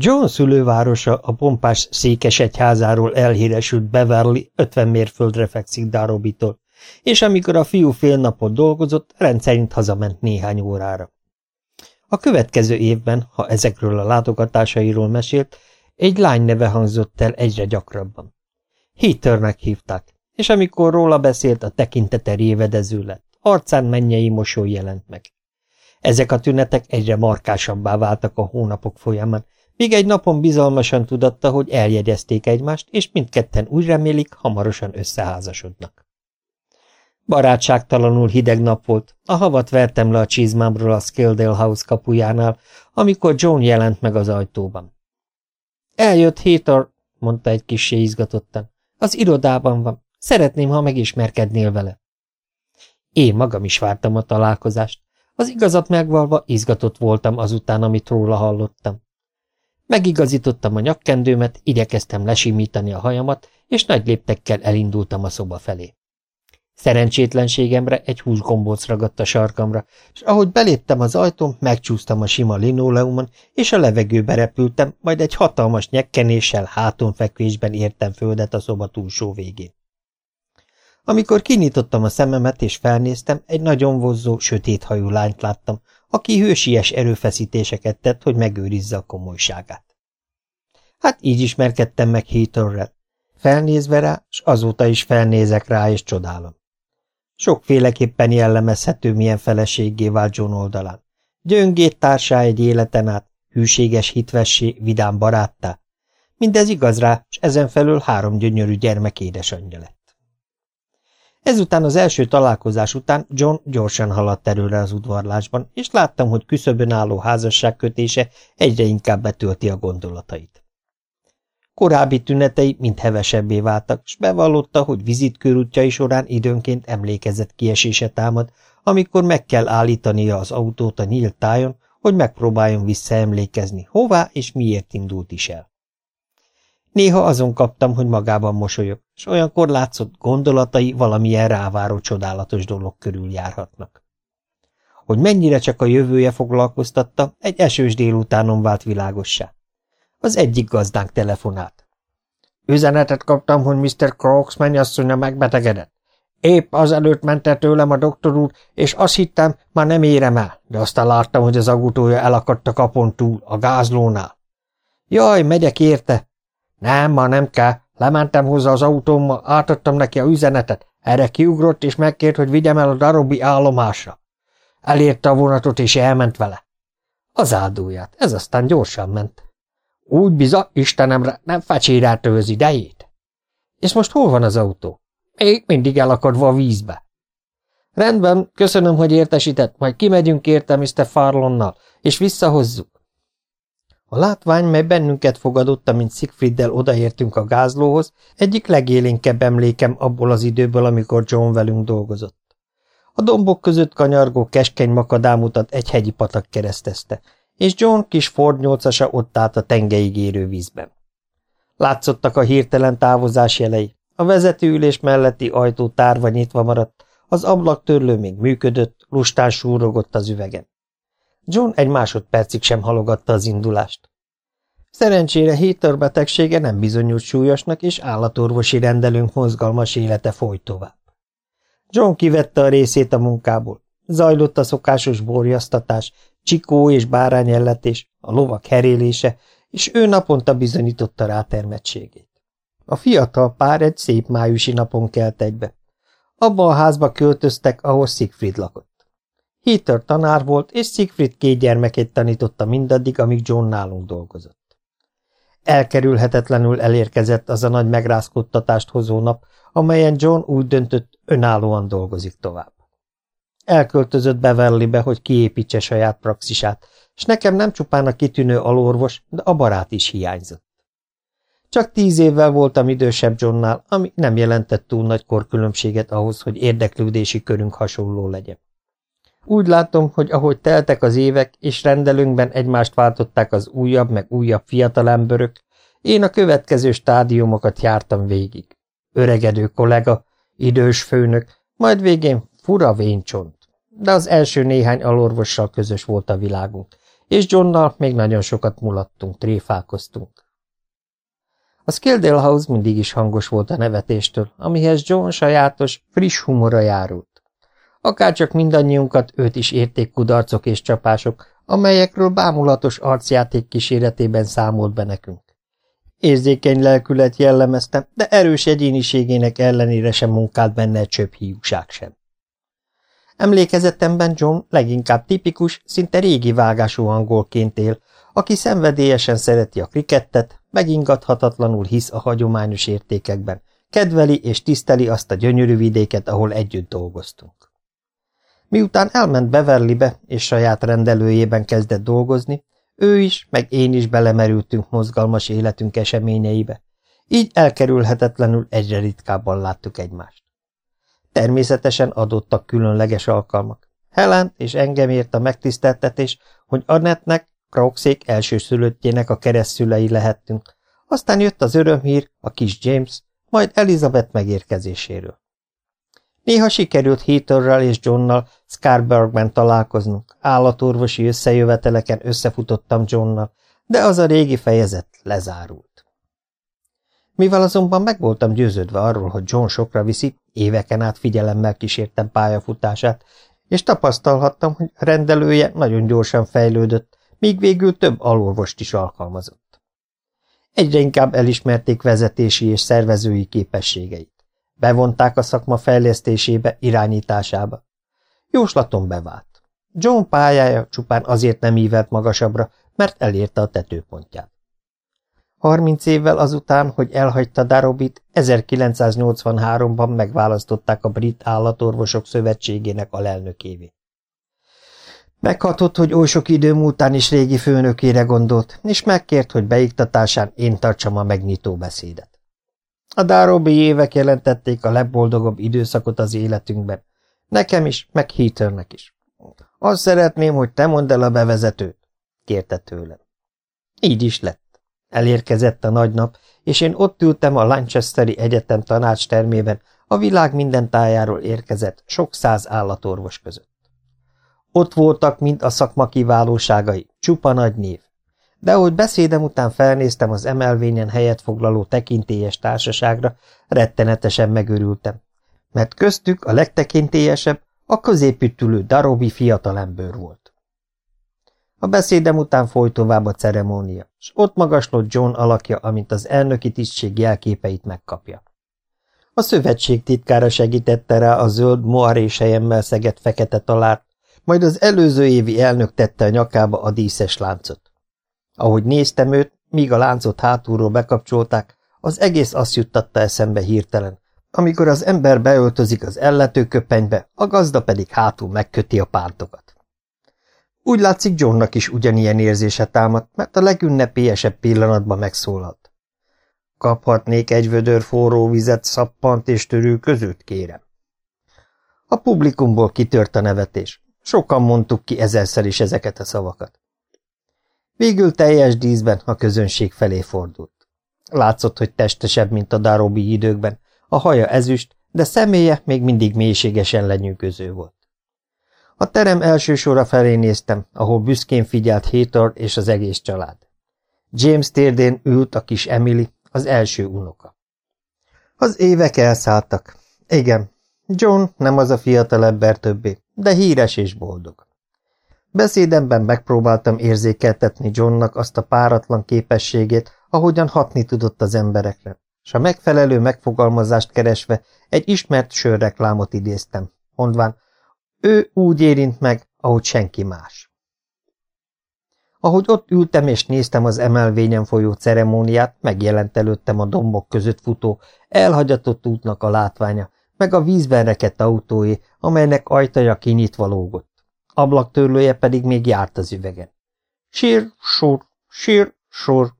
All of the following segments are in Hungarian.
John szülővárosa a pompás székesegyházáról elhíresült Beverly 50 mérföldre fekszik Darobitól, és amikor a fiú fél napot dolgozott, rendszerint hazament néhány órára. A következő évben, ha ezekről a látogatásairól mesélt, egy lány neve hangzott el egyre gyakrabban. Heathernek hívták, és amikor róla beszélt, a tekintete révedező lett, arcán mennyei mosoly jelent meg. Ezek a tünetek egyre markásabbá váltak a hónapok folyamán, míg egy napon bizalmasan tudatta, hogy eljegyezték egymást, és mindketten úgy remélik, hamarosan összeházasodnak. Barátságtalanul hideg nap volt, a havat vertem le a csizmámról a Skildale House kapujánál, amikor John jelent meg az ajtóban. Eljött Hétor, mondta egy kissé izgatottan. Az irodában van. Szeretném, ha megismerkednél vele. Én magam is vártam a találkozást. Az igazat megvalva izgatott voltam azután, amit róla hallottam. Megigazítottam a nyakkendőmet, igyekeztem lesimítani a hajamat, és nagy léptekkel elindultam a szoba felé. Szerencsétlenségemre egy húsgombóc ragadt a sarkamra, és ahogy beléptem az ajtón, megcsúsztam a sima linoleumon, és a levegőbe repültem, majd egy hatalmas nyekkenéssel háton fekvésben értem földet a szoba túlsó végén. Amikor kinyitottam a szememet és felnéztem, egy nagyon vozzó, sötéthajú lányt láttam, aki hősies erőfeszítéseket tett, hogy megőrizze a komolyságát. Hát így ismerkedtem meg Heaterrel. Felnézve rá, s azóta is felnézek rá, és csodálom. Sokféleképpen jellemezhető, milyen feleségé vált John oldalán. Gyöngét társá egy életen át, hűséges hitvessé, vidám baráttá. Mindez igaz rá, és ezen felül három gyönyörű gyermek édesanyja lett. Ezután az első találkozás után John gyorsan haladt előre az udvarlásban, és láttam, hogy küszöbön álló házasságkötése egyre inkább betölti a gondolatait. Korábbi tünetei mind hevesebbé váltak, s bevallotta, hogy vizitkörútjai során időnként emlékezett kiesése támad, amikor meg kell állítania az autót a nyílt tájon, hogy megpróbáljon visszaemlékezni, hová és miért indult is el. Néha azon kaptam, hogy magában mosolyog, és olyankor látszott gondolatai valamilyen ráváró csodálatos dolog körül járhatnak. Hogy mennyire csak a jövője foglalkoztatta, egy esős délutánon vált világossá. Az egyik gazdánk telefonált. Üzenetet kaptam, hogy Mr. Crooks mennyasszonya megbetegedett. Épp azelőtt mente tőlem a doktor úr, és azt hittem, már nem érem el, de aztán láttam, hogy az agutója elakadt a kapon túl, a gázlónál. Jaj, megyek érte. Nem, ma nem kell. Lementem hozzá az autómmal, átadtam neki a üzenetet, erre kiugrott, és megkért, hogy vigyem el a darobi állomásra. Elérte a vonatot, és elment vele. Az áldóját, ez aztán gyorsan ment. Úgy biza, Istenemre, nem fecséreltő az idejét. És most hol van az autó? Még mindig elakadva a vízbe. Rendben, köszönöm, hogy értesített, majd kimegyünk érte Mr. Farlonnal, és visszahozzuk. A látvány, mely bennünket fogadott, amint Siegfrieddel odaértünk a gázlóhoz, egyik legélénkebb emlékem abból az időből, amikor John velünk dolgozott. A dombok között kanyargó keskeny makadámutat egy hegyi patak keresztezte, és John kis Ford nyolcasa ott állt a tengeig érő vízben. Látszottak a hirtelen távozás jelei, a vezetőülés melletti ajtó tárva nyitva maradt, az ablaktörlő még működött, lustán súrogott az üvegen. John egy másodpercig sem halogatta az indulást. Szerencsére Heater betegsége nem bizonyult súlyosnak, és állatorvosi rendelőnk mozgalmas élete folyt tovább. John kivette a részét a munkából. Zajlott a szokásos borjasztatás, csikó és bárányelletés, a lovak herélése, és ő naponta bizonyította rá termettségét. A fiatal pár egy szép májusi napon kelt egybe. Abba a házba költöztek, ahol Siegfried lakott. Heater tanár volt, és Siegfried két gyermekét tanította mindaddig, amíg John nálunk dolgozott. Elkerülhetetlenül elérkezett az a nagy megrázkodtatást hozó nap, amelyen John úgy döntött, önállóan dolgozik tovább. Elköltözött Beverlybe, hogy kiépítse saját praxisát, és nekem nem csupán a kitűnő alorvos, de a barát is hiányzott. Csak tíz évvel voltam idősebb Johnnál, ami nem jelentett túl nagy korkülönbséget ahhoz, hogy érdeklődési körünk hasonló legyen. Úgy látom, hogy ahogy teltek az évek, és rendelőnkben egymást váltották az újabb meg újabb fiatalemberök, én a következő stádiumokat jártam végig. Öregedő kollega, idős főnök, majd végén fura véncsont de az első néhány alorvossal közös volt a világunk, és Johnnal még nagyon sokat mulattunk, tréfálkoztunk. A Skildale House mindig is hangos volt a nevetéstől, amihez John sajátos, friss humora járult. Akárcsak mindannyiunkat őt is érték kudarcok és csapások, amelyekről bámulatos arcjáték kíséretében számolt be nekünk. Érzékeny lelkület jellemezte, de erős egyéniségének ellenére sem munkált benne csöbb hiúság sem. Emlékezetemben John leginkább tipikus, szinte régi vágású angolként él, aki szenvedélyesen szereti a krikettet, megingathatatlanul hisz a hagyományos értékekben, kedveli és tiszteli azt a gyönyörű vidéket, ahol együtt dolgoztunk. Miután elment Beverlybe és saját rendelőjében kezdett dolgozni, ő is, meg én is belemerültünk mozgalmas életünk eseményeibe, így elkerülhetetlenül egyre ritkábban láttuk egymást. Természetesen adottak különleges alkalmak. Helen és engem ért a megtiszteltetés, hogy Annetnek, Kroxék elsőszülöttjének a keresztszülei lehettünk, aztán jött az örömhír, a kis James, majd Elizabeth megérkezéséről. Néha sikerült Heatherrel és Johnnal Scarbergben találkoznunk, állatorvosi összejöveteleken összefutottam Johnnal, de az a régi fejezet lezárult. Mivel azonban meg voltam győződve arról, hogy John sokra viszi, éveken át figyelemmel kísértem pályafutását, és tapasztalhattam, hogy rendelője nagyon gyorsan fejlődött, míg végül több alorvost is alkalmazott. Egyre inkább elismerték vezetési és szervezői képességeit. Bevonták a szakma fejlesztésébe, irányításába. Jóslaton bevált. John pályája csupán azért nem ívelt magasabbra, mert elérte a tetőpontját. Harminc évvel azután, hogy elhagyta Darobit, 1983-ban megválasztották a Brit Állatorvosok Szövetségének a lelnökévé. Meghatott, hogy oly sok idő múltán is régi főnökére gondolt, és megkért, hogy beiktatásán én tartsam a megnyitó beszédet. A Darobi évek jelentették a legboldogabb időszakot az életünkben. Nekem is, meg Heathernek is. Azt szeretném, hogy te mondd el a bevezetőt, kérte tőlem. Így is lett. Elérkezett a nagy nap, és én ott ültem a Lanchesteri Egyetem tanácstermében, a világ minden tájáról érkezett sok száz állatorvos között. Ott voltak mind a szakma kiválóságai, csupa nagy név. De ahogy beszédem után felnéztem az emelvényen helyet foglaló tekintélyes társaságra, rettenetesen megörültem, mert köztük a legtekintélyesebb a középütülő Darobi fiatalembőr volt. A beszédem után folyt tovább a ceremónia, és ott magaslott John alakja, amint az elnöki tisztség jelképeit megkapja. A szövetség titkára segítette rá a zöld moarésejemmel szegett fekete talárt, majd az előző évi elnök tette a nyakába a díszes láncot. Ahogy néztem őt, míg a láncot hátulról bekapcsolták, az egész azt juttatta eszembe hirtelen. Amikor az ember beöltözik az elletőköpenybe, a gazda pedig hátul megköti a pántokat. Úgy látszik, Johnnak is ugyanilyen érzése támadt, mert a legünnepélyesebb pillanatban megszólalt. Kaphatnék egy vödör forró vizet, szappant és törő között, kérem. A publikumból kitört a nevetés. Sokan mondtuk ki ezerszer is ezeket a szavakat. Végül teljes díszben a közönség felé fordult. Látszott, hogy testesebb, mint a darobi időkben, a haja ezüst, de személye még mindig mélységesen lenyűgöző volt. A terem első sora felé néztem, ahol büszkén figyelt Hétor és az egész család. James térdén ült a kis Emily, az első unoka. Az évek elszálltak. Igen, John nem az a fiatal ember többé, de híres és boldog. Beszédemben megpróbáltam érzékeltetni Johnnak azt a páratlan képességét, ahogyan hatni tudott az emberekre, és a megfelelő megfogalmazást keresve egy ismert sörreklámot idéztem, mondván, ő úgy érint meg, ahogy senki más. Ahogy ott ültem és néztem az emelvényen folyó ceremóniát, megjelent előttem a dombok között futó, elhagyatott útnak a látványa, meg a vízben rekedt autóé, amelynek ajtaja kinyitva lógott ablaktörlője pedig még járt az üvegen. Sír, sor, sír, sor.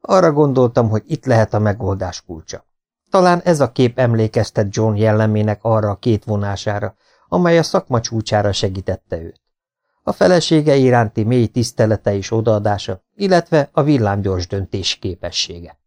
Arra gondoltam, hogy itt lehet a megoldás kulcsa. Talán ez a kép emlékeztet John jellemének arra a két vonására, amely a szakma csúcsára segítette őt. A felesége iránti mély tisztelete és odaadása, illetve a villámgyors döntés képessége.